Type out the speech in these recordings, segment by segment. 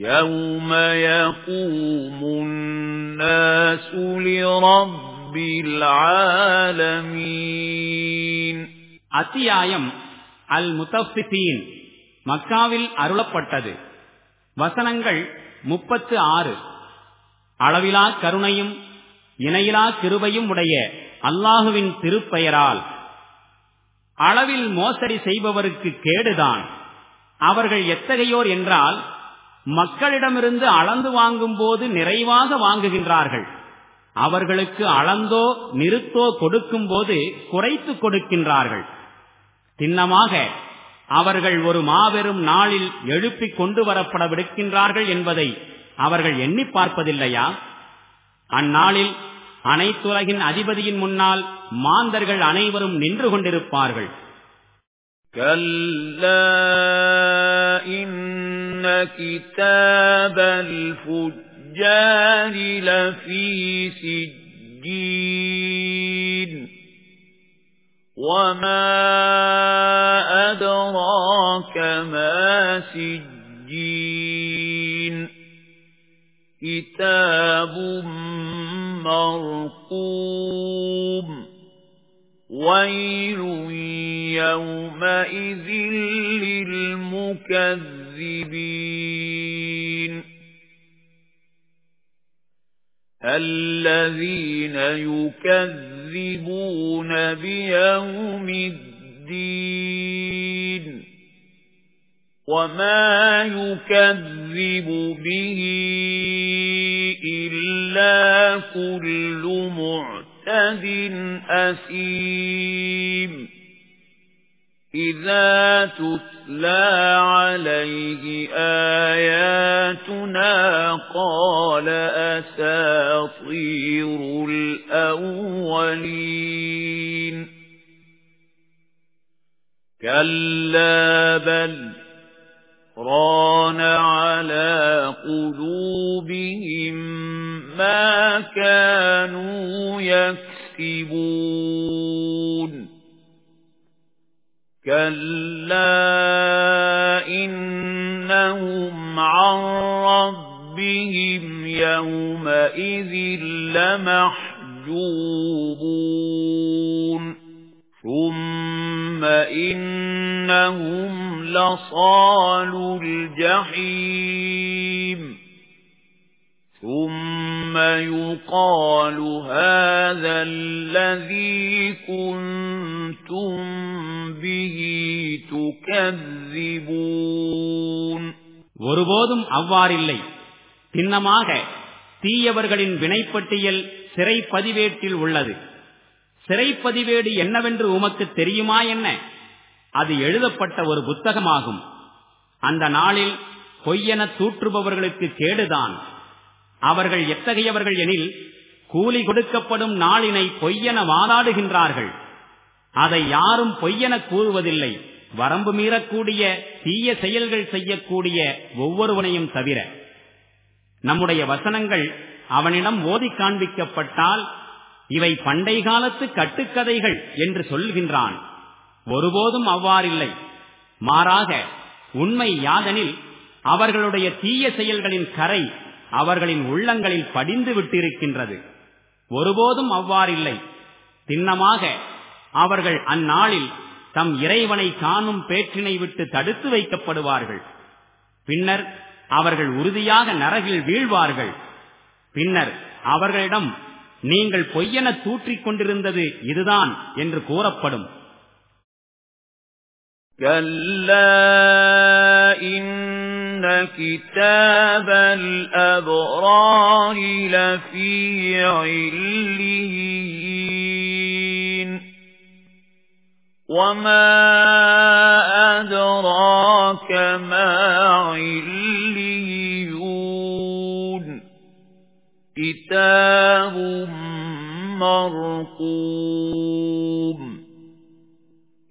يَوْمَ يَقُومُ النَّاسُ لِرَبِّ الْعَالَمِينَ அத்தியாயம் அல் முத்தஃபிதீன் மக்காவில் அருளப்பட்டது வசனங்கள் முப்பத்து ஆறு அளவிலா கருணையும் இணையிலா கிருபையும் உடைய அல்லாஹுவின் திருப்பெயரால் அளவில் மோசடி செய்பவருக்கு கேடுதான் அவர்கள் எத்தகையோர் என்றால் மக்களிடமிருந்து அளந்து வாங்கும் போது நிறைவாக வாங்குகின்றார்கள். அவர்களுக்கு அளந்தோ நிறுத்தோ கொடுக்கும் போது குறைத்து கொடுக்கின்றார்கள். சின்னமாக அவர்கள் ஒரு மாபெரும் நாளில் எழுப்பிக் கொண்டு வரப்படவிருக்கின்றார்கள் என்பதை அவர்கள் எண்ணி பார்ப்பதில்லையா? அந்நாளில் அனைத்துலகின் அதிபதியின் முன்னால் மாந்தர்கள் அனைவரும் நின்று கொண்டிருப்பார்கள். كتاب الفجار لفي سجين وما أدراك ما سجين كتاب مرقوم ويل يومئذ للمكذبين الذين يكذبون بيوم الدين وما يكذب به إلا كل مُعْتَدٍ أَثِيمٍ إِذَا تُتْلَى عَلَيْهِ آيَاتُنَا قَالَ أَسَاطِيرُ الْأَوَّلِينَ كَلَّا بَلْ رَانَ عَلَى قُلُوبِهِمْ مَا كَانُوا يَكْسِبُونَ كَلَّا إِنَّهُمْ عَن رَّبِّهِمْ يَوْمَئِذٍ لَّمَحْجُوبُونَ ثُمَّ إِنَّهُمْ لَصَالُو الْجَحِيمِ ثُمَّ يُقَالُ هَذَا الَّذِي كُنتُم بِهِ تُكَذِّبُونَ ஒருபோதும் அவ்வாறில்லை. சின்னமாக தீயவர்களின் வினைப்பட்டியல் சிறை பதிவேட்டில் உள்ளது. சிறை பதிவேடு என்னவென்று உமக்கு தெரியுமா என்ன? அது எழுதப்பட்ட ஒரு புத்தகமாகும். அந்த நாளில் பொய்யென தூற்றுபவர்களுக்கு கேடுதான். அவர்கள் எத்தகையவர்கள் எனில் கூலி கொடுக்கப்படும் நாளினை பொய்யென வாதாடுகின்றார்கள். அதை யாரும் பொய்யென கூறுவதில்லை. வரம்பு மீறக்கூடிய தீய செயல்கள் செய்யக்கூடிய ஒவ்வொருவனையும் தவிர. நம்முடைய வசனங்கள் அவனிடம் ஓதி காண்பிக்கப்பட்டால் இவை பண்டை காலத்து கட்டுக்கதைகள் என்று சொல்கின்றான். ஒருபோதும் அவ்வாறில்லை. மாறாக உண்மை யாதனில் அவர்களுடைய தீய செயல்களின் கரை அவர்களின் உள்ளங்களில் படிந்து விட்டிருக்கின்றது ஒருபோதும் அவ்வாறில்லை சின்னமாக அவர்கள் அந்நாளில் தம் இறைவனை காணும் பேற்றினை விட்டு தடுத்து வைக்கப்படுவார்கள் பின்னர் அவர்கள் உறுதியாக நரகில் வீழ்வார்கள் பின்னர் அவர்களிடம் நீங்கள் பொய்யென தூற்றிக் கொண்டிருந்தது இதுதான் என்று கூறப்படும் كلا كتاب الأبرار لفي علين وما أدراك ما عليون كتاب مرقوم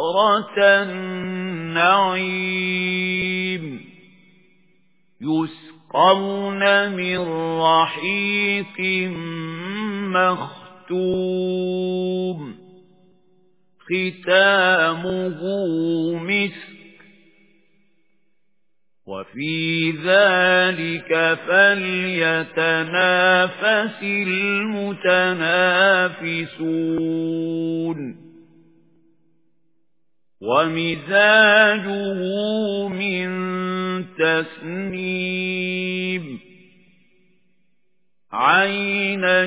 نظرة النعيم. يسقون من رحيق مختوم. ختامه مسك. وفي ذلك فليتنافس المتنافسون. ومزاجه من تسنيم عينا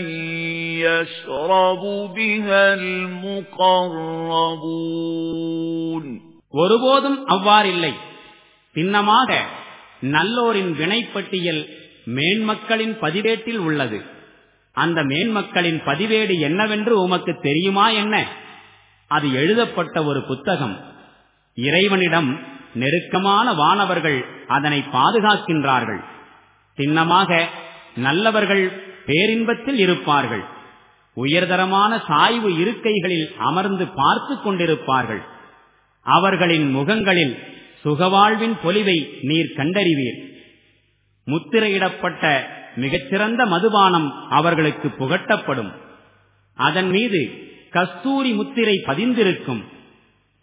يشرب بها المقربون ஒருபோதும் அவ்வாறில்லை சின்னமாக நல்லோரின் வினைப்பட்டியல் மேன்மக்களின் பதிவேட்டில் உள்ளது அந்த மேன்மக்களின் பதிவேடு என்னவென்று உமக்கு தெரியுமா என்ன அது எழுதப்பட்ட ஒரு புத்தகம். இறைவனிடம் நெருக்கமான வானவர்கள் அதனை பாதுகாக்கின்றார்கள். சின்னமாக நல்லவர்கள் பேரின்பத்தில் இருப்பார்கள். உயர்தரமான சாய்வு இருக்கைகளில் அமர்ந்து பார்த்து கொண்டிருப்பார்கள். அவர்களின் முகங்களில் சுகவாழ்வின் பொலிவை நீர் கண்டறிவீர். முத்திரையிடப்பட்ட மிகச்சிறந்த மதுபானம் அவர்களுக்கு புகட்டப்படும். அதன் மீது கஸ்தூரி முத்திரை பதிந்திருக்கும்.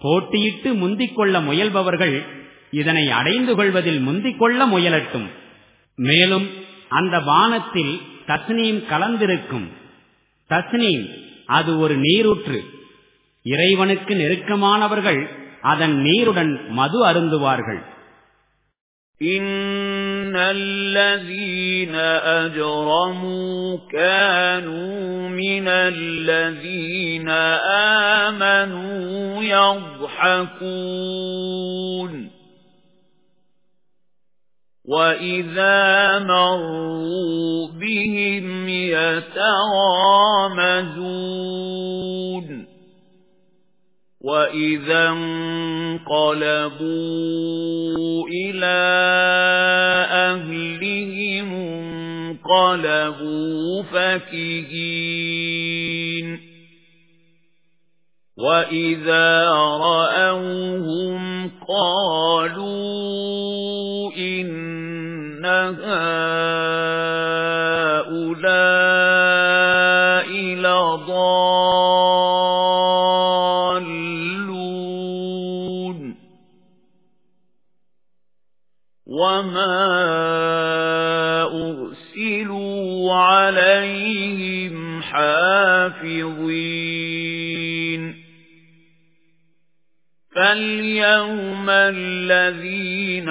போட்டியிட்டு முந்திக் கொள்ள முயல்பவர்கள் இதனை அடைந்து கொள்வதில் முந்திக் கொள்ள முயலட்டும். மேலும் அந்த வானத்தில் தஸ்னீம் கலந்திருக்கும். தஸ்னீம் அது ஒரு நீரூற்று. இறைவனுக்கு நெருக்கமானவர்கள் அதன் நீருடன் மது அருந்துவார்கள். إِنَّ الَّذِينَ أَجْرَمُوا كَانُوا مِنَ الَّذِينَ آمَنُوا يَضْحَكُونَ وَإِذَا مَرُّوا بِهِمْ يَتَغَامَزُونَ وَإِذَا انقَلَبُوا إِلَى أَهْلِهِمْ انقَلَبُوا فَكِهِينَ وَإِذَا رَأَوْهُمْ قَالُوا إِنَّ هَؤُلَاءِ وَمَا أُرْسِلُوا عَلَيْهِمْ حَافِظِينَ فَالْيَوْمَ الَّذِينَ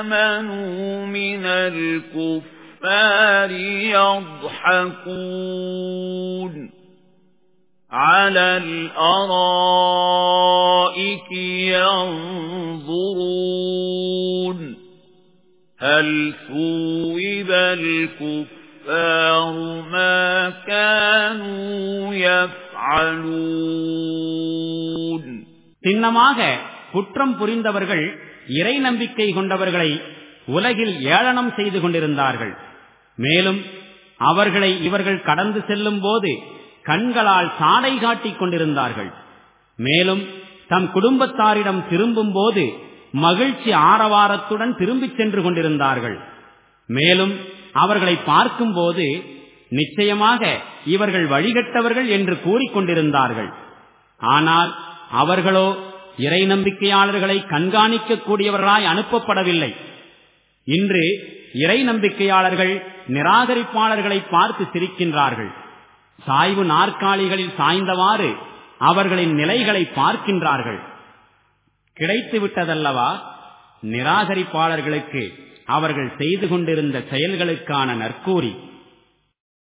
آمَنُوا مِنَ الْكُفَّارِ يَضْحَكُونَ عَلَى الْأَرَائِكِ يَنظُرُونَ هَلْ ثُوِبَ الْكُفَّارُ مَا كَانُوا يَفْعَلُونَ சின்னமாக குற்றம் புரிந்தவர்கள் இறை நம்பிக்கை கொண்டவர்களை உலகில் ஏளனம் செய்து கொண்டிருந்தார்கள் மேலும் அவர்களை இவர்கள் கடந்து செல்லும் போது கண்களால் சாடை காட்டிக் கொண்டிருந்தார்கள். மேலும் தம் குடும்பத்தாரிடம் திரும்பும் போது மகிழ்ச்சி ஆரவாரத்துடன் திரும்பிச் சென்று கொண்டிருந்தார்கள். மேலும் அவர்களை பார்க்கும்போது நிச்சயமாக இவர்கள் வழிகட்டவர்கள் என்று கூறிக்கொண்டிருந்தார்கள் ஆனால் அவர்களோ இறை நம்பிக்கையாளர்களை கண்காணிக்கக்கூடியவர்களாய் அனுப்பப்படவில்லை. இன்று இறை நம்பிக்கையாளர்கள் நிராகரிப்பாளர்களை பார்த்து சிரிக்கின்றார்கள். சாய்வு நாற்காலிகளில் சாய்ந்தவாறு அவர்களின் நிலைகளை பார்க்கின்றார்கள். கிடைத்து விட்டதல்லவா? நிராகரிப்பாளர்களுக்கு அவர்கள் செய்து கொண்டிருந்த செயல்களுக்கான நற்கூறி.